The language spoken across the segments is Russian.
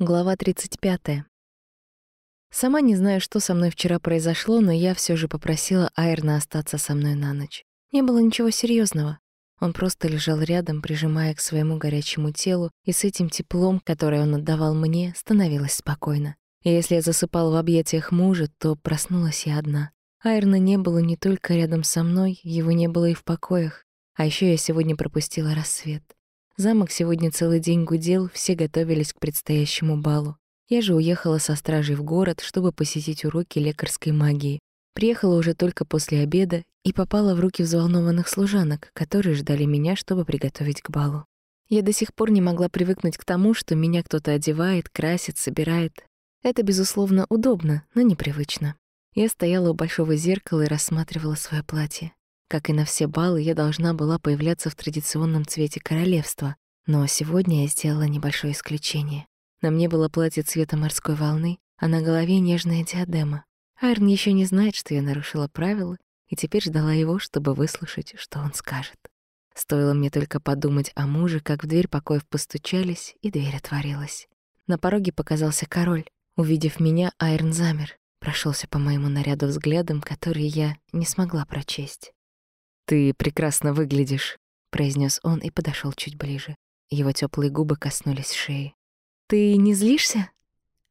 Глава 35. Сама не знаю, что со мной вчера произошло, но я все же попросила Айрна остаться со мной на ночь. Не было ничего серьезного. Он просто лежал рядом, прижимая к своему горячему телу, и с этим теплом, которое он отдавал мне, становилось спокойно. И если я засыпала в объятиях мужа, то проснулась я одна. Айрна не было не только рядом со мной, его не было и в покоях. А еще я сегодня пропустила рассвет. Замок сегодня целый день гудел, все готовились к предстоящему балу. Я же уехала со стражей в город, чтобы посетить уроки лекарской магии. Приехала уже только после обеда и попала в руки взволнованных служанок, которые ждали меня, чтобы приготовить к балу. Я до сих пор не могла привыкнуть к тому, что меня кто-то одевает, красит, собирает. Это, безусловно, удобно, но непривычно. Я стояла у большого зеркала и рассматривала свое платье. Как и на все балы, я должна была появляться в традиционном цвете королевства, но сегодня я сделала небольшое исключение. На мне было платье цвета морской волны, а на голове нежная диадема. Айрон еще не знает, что я нарушила правила, и теперь ждала его, чтобы выслушать, что он скажет. Стоило мне только подумать о муже, как в дверь покоев постучались, и дверь отворилась. На пороге показался король. Увидев меня, Айрон замер, прошелся по моему наряду взглядом, который я не смогла прочесть. «Ты прекрасно выглядишь», — произнес он и подошел чуть ближе. Его теплые губы коснулись шеи. «Ты не злишься?»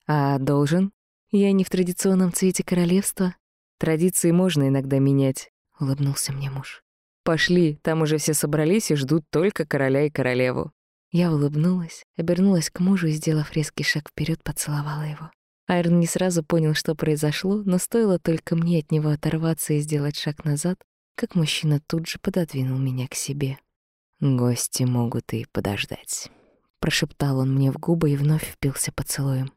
«А должен. Я не в традиционном цвете королевства. Традиции можно иногда менять», — улыбнулся мне муж. «Пошли, там уже все собрались и ждут только короля и королеву». Я улыбнулась, обернулась к мужу и, сделав резкий шаг вперед, поцеловала его. Айрон не сразу понял, что произошло, но стоило только мне от него оторваться и сделать шаг назад, как мужчина тут же пододвинул меня к себе. «Гости могут и подождать», — прошептал он мне в губы и вновь впился поцелуем.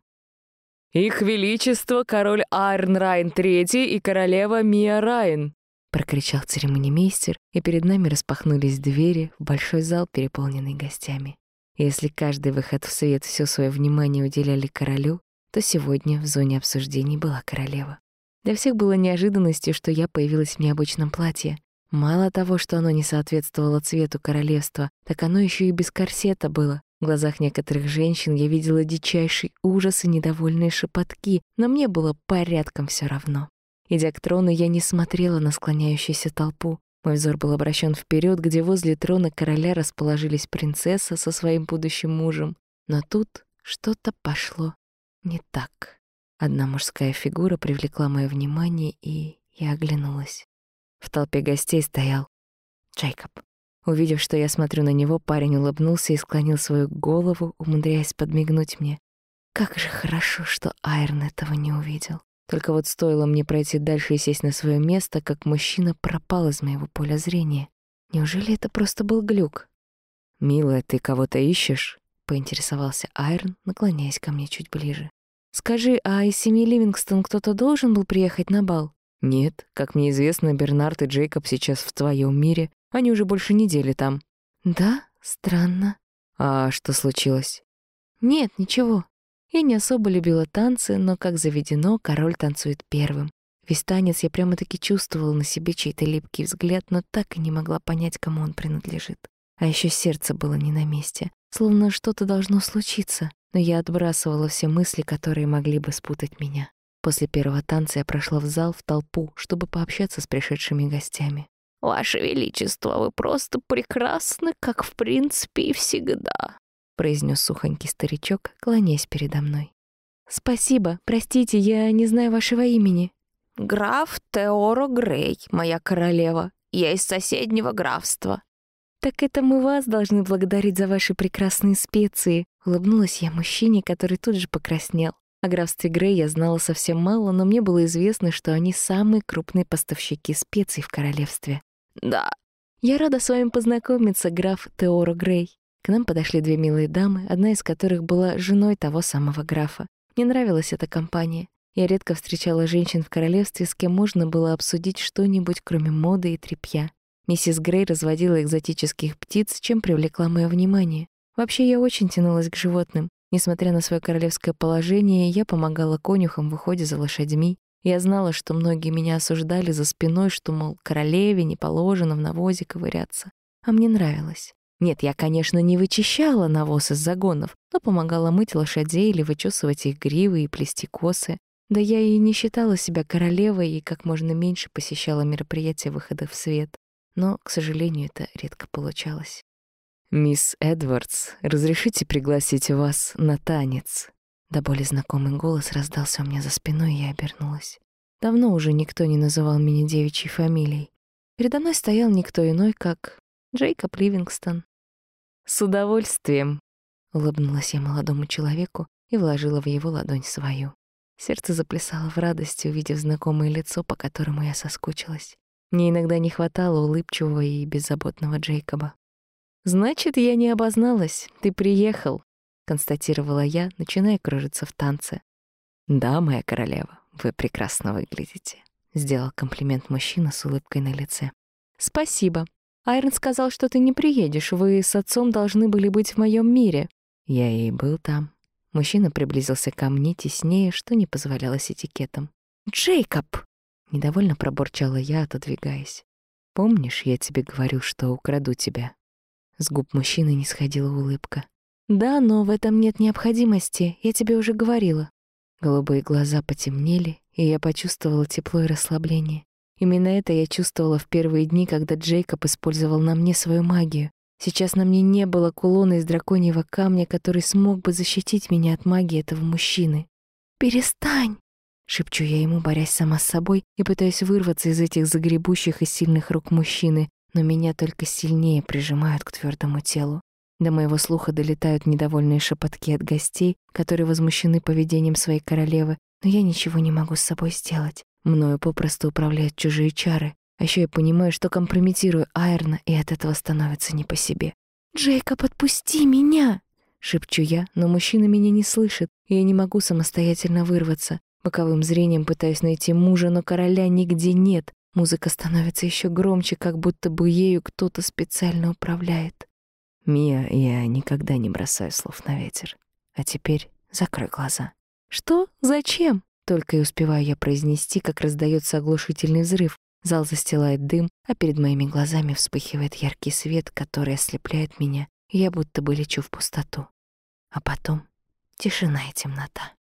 «Их Величество король Айрн Райн III и королева Мия Райн!» — прокричал церемонимейстер, и перед нами распахнулись двери в большой зал, переполненный гостями. Если каждый выход в свет все свое внимание уделяли королю, то сегодня в зоне обсуждений была королева. Для всех было неожиданностью, что я появилась в необычном платье. Мало того, что оно не соответствовало цвету королевства, так оно еще и без корсета было. В глазах некоторых женщин я видела дичайший ужас и недовольные шепотки, но мне было порядком все равно. Идя к трону, я не смотрела на склоняющуюся толпу. Мой взор был обращен вперед, где возле трона короля расположились принцесса со своим будущим мужем. Но тут что-то пошло не так. Одна мужская фигура привлекла мое внимание, и я оглянулась. В толпе гостей стоял Джейкоб. Увидев, что я смотрю на него, парень улыбнулся и склонил свою голову, умудряясь подмигнуть мне. Как же хорошо, что Айрон этого не увидел. Только вот стоило мне пройти дальше и сесть на свое место, как мужчина пропал из моего поля зрения. Неужели это просто был глюк? «Милая, ты кого-то ищешь?» — поинтересовался Айрон, наклоняясь ко мне чуть ближе. Скажи, а из семьи Ливингстон кто-то должен был приехать на бал? Нет, как мне известно, Бернард и Джейкоб сейчас в твоем мире. Они уже больше недели там. Да? Странно. А что случилось? Нет, ничего. Я не особо любила танцы, но, как заведено, король танцует первым. Весь танец я прямо-таки чувствовала на себе чей-то липкий взгляд, но так и не могла понять, кому он принадлежит. А еще сердце было не на месте, словно что-то должно случиться но я отбрасывала все мысли, которые могли бы спутать меня. После первого танца я прошла в зал, в толпу, чтобы пообщаться с пришедшими гостями. «Ваше Величество, вы просто прекрасны, как в принципе и всегда», — произнес сухонький старичок, клонясь передо мной. «Спасибо, простите, я не знаю вашего имени». «Граф Теоро Грей, моя королева. Я из соседнего графства». «Так это мы вас должны благодарить за ваши прекрасные специи», Улыбнулась я мужчине, который тут же покраснел. О графстве Грей я знала совсем мало, но мне было известно, что они самые крупные поставщики специй в королевстве. «Да». «Я рада с вами познакомиться, граф Теоро Грей». К нам подошли две милые дамы, одна из которых была женой того самого графа. Мне нравилась эта компания. Я редко встречала женщин в королевстве, с кем можно было обсудить что-нибудь, кроме моды и тряпья. Миссис Грей разводила экзотических птиц, чем привлекла мое внимание. Вообще, я очень тянулась к животным. Несмотря на свое королевское положение, я помогала конюхам в уходе за лошадьми. Я знала, что многие меня осуждали за спиной, что, мол, королеве не положено в навозе ковыряться. А мне нравилось. Нет, я, конечно, не вычищала навоз из загонов, но помогала мыть лошадей или вычесывать их гривы и плести косы. Да я и не считала себя королевой и как можно меньше посещала мероприятия выхода в свет. Но, к сожалению, это редко получалось. «Мисс Эдвардс, разрешите пригласить вас на танец?» До боли знакомый голос раздался у меня за спиной, и я обернулась. Давно уже никто не называл меня девичьей фамилией. Передо мной стоял никто иной, как Джейкоб Ливингстон. «С удовольствием», — улыбнулась я молодому человеку и вложила в его ладонь свою. Сердце заплясало в радости, увидев знакомое лицо, по которому я соскучилась. Мне иногда не хватало улыбчивого и беззаботного Джейкоба. «Значит, я не обозналась. Ты приехал», — констатировала я, начиная кружиться в танце. «Да, моя королева, вы прекрасно выглядите», — сделал комплимент мужчина с улыбкой на лице. «Спасибо. Айрон сказал, что ты не приедешь. Вы с отцом должны были быть в моем мире». Я и был там. Мужчина приблизился ко мне теснее, что не позволялось этикетом. «Джейкоб!» — недовольно пробурчала я, отодвигаясь. «Помнишь, я тебе говорил, что украду тебя?» С губ мужчины не сходила улыбка. «Да, но в этом нет необходимости, я тебе уже говорила». Голубые глаза потемнели, и я почувствовала тепло и расслабление. Именно это я чувствовала в первые дни, когда Джейкоб использовал на мне свою магию. Сейчас на мне не было кулона из драконьего камня, который смог бы защитить меня от магии этого мужчины. «Перестань!» — шепчу я ему, борясь сама с собой и пытаясь вырваться из этих загребущих и сильных рук мужчины, но меня только сильнее прижимают к твердому телу. До моего слуха долетают недовольные шепотки от гостей, которые возмущены поведением своей королевы, но я ничего не могу с собой сделать. Мною попросту управляют чужие чары. А еще я понимаю, что компрометирую Айрна, и от этого становится не по себе. «Джейкоб, отпусти меня!» Шепчу я, но мужчина меня не слышит, и я не могу самостоятельно вырваться. Боковым зрением пытаюсь найти мужа, но короля нигде нет. Музыка становится еще громче, как будто бы ею кто-то специально управляет. Мия, я никогда не бросаю слов на ветер. А теперь закрой глаза. Что? Зачем? Только и успеваю я произнести, как раздается оглушительный взрыв. Зал застилает дым, а перед моими глазами вспыхивает яркий свет, который ослепляет меня, я будто бы лечу в пустоту. А потом тишина и темнота.